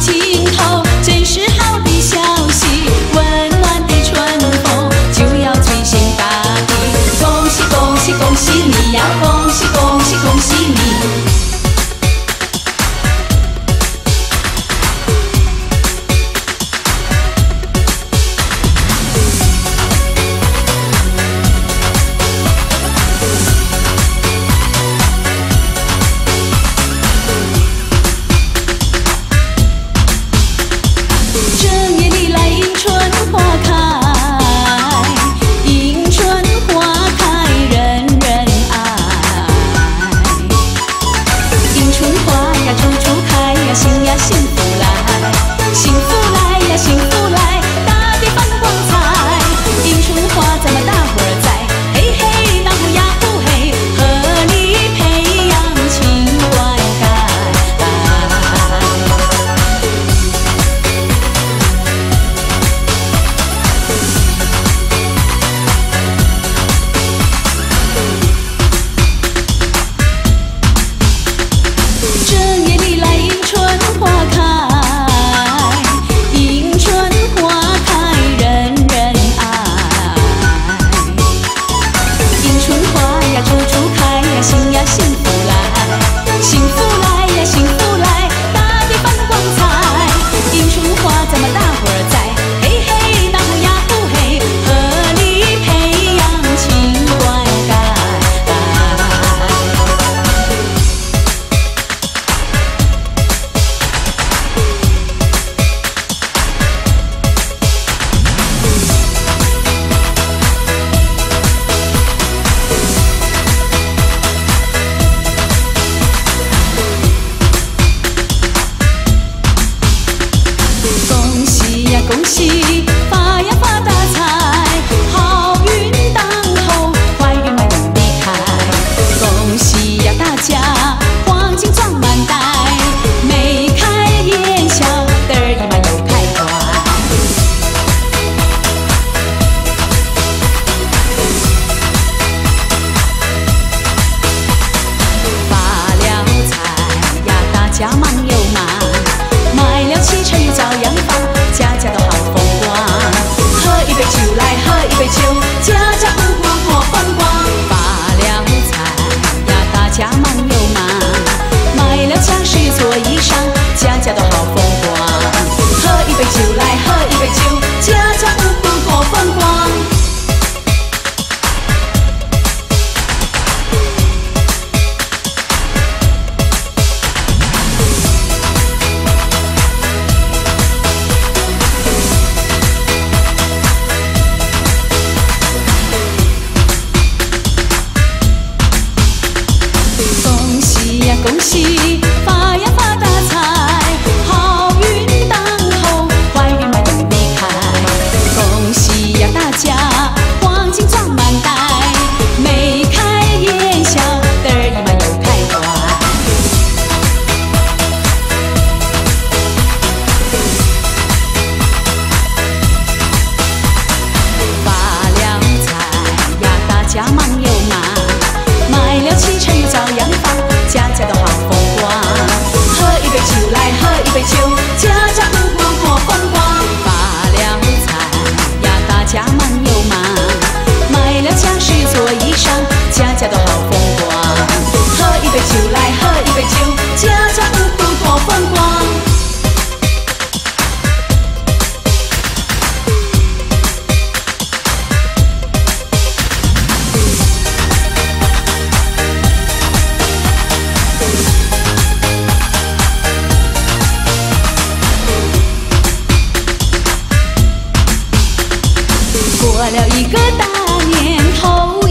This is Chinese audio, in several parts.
起 así. 过了一个大年头。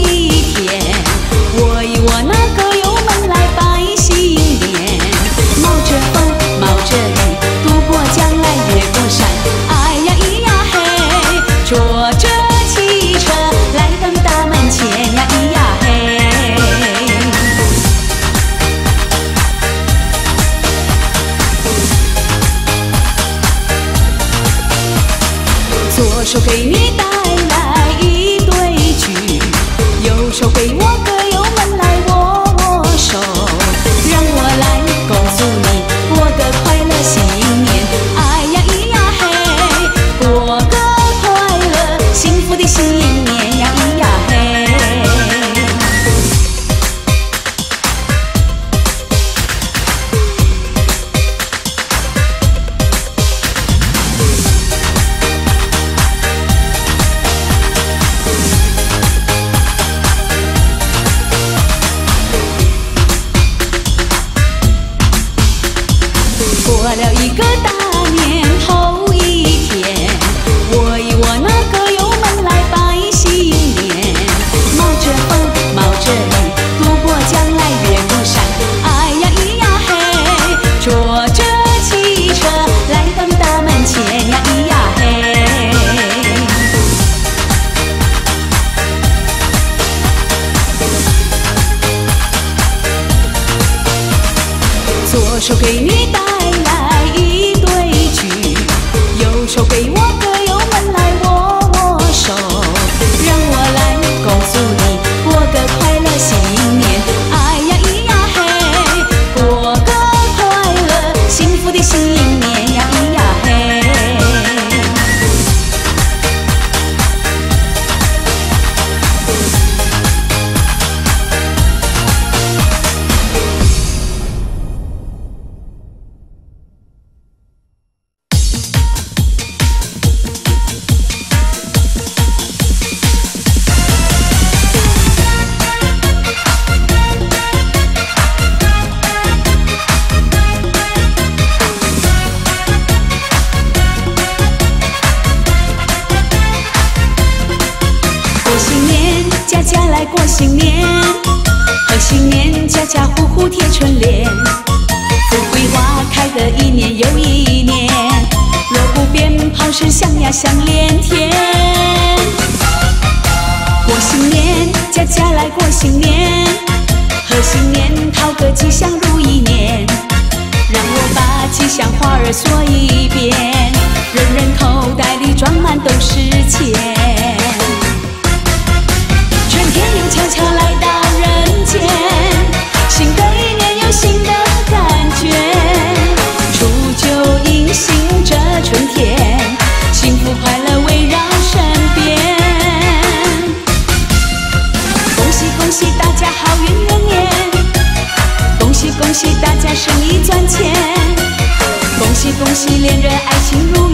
了一个大年头。choque igual. 请像花儿说一遍。人人口袋里装满都是钱。系连着爱情如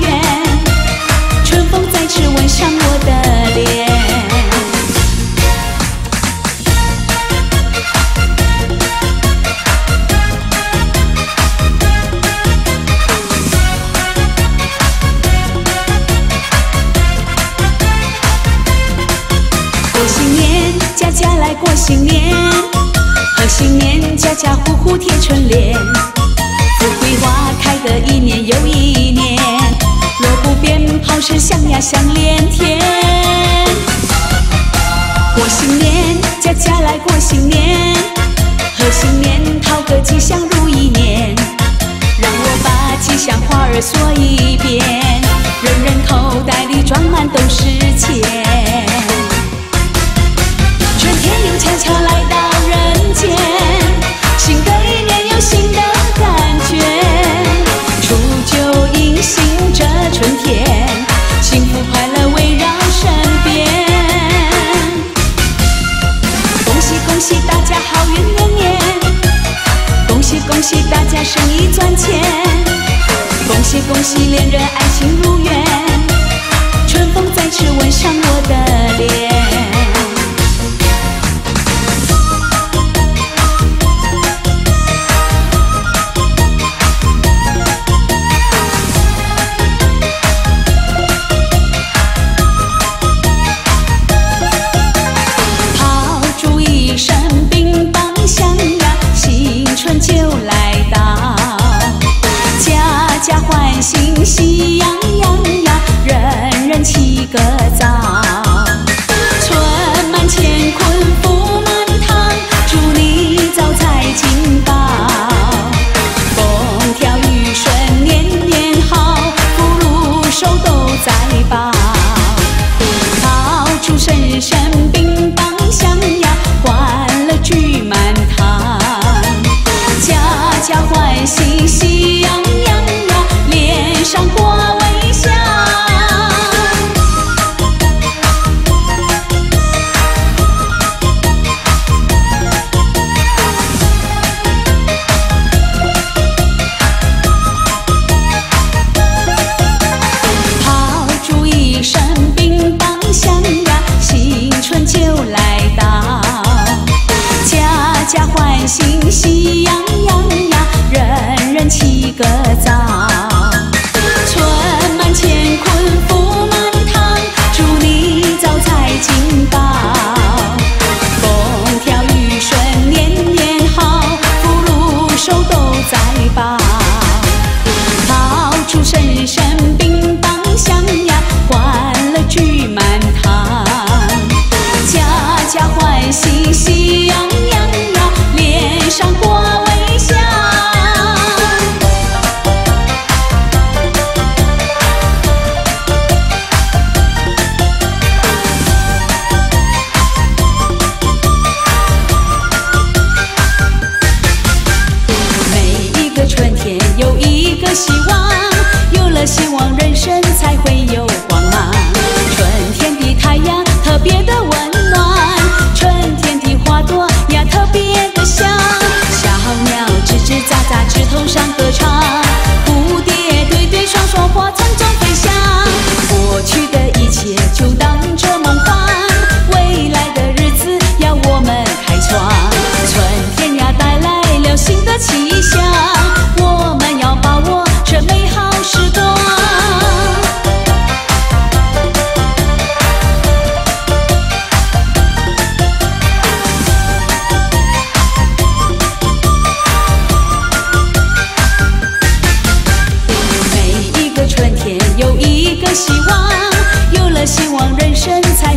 身材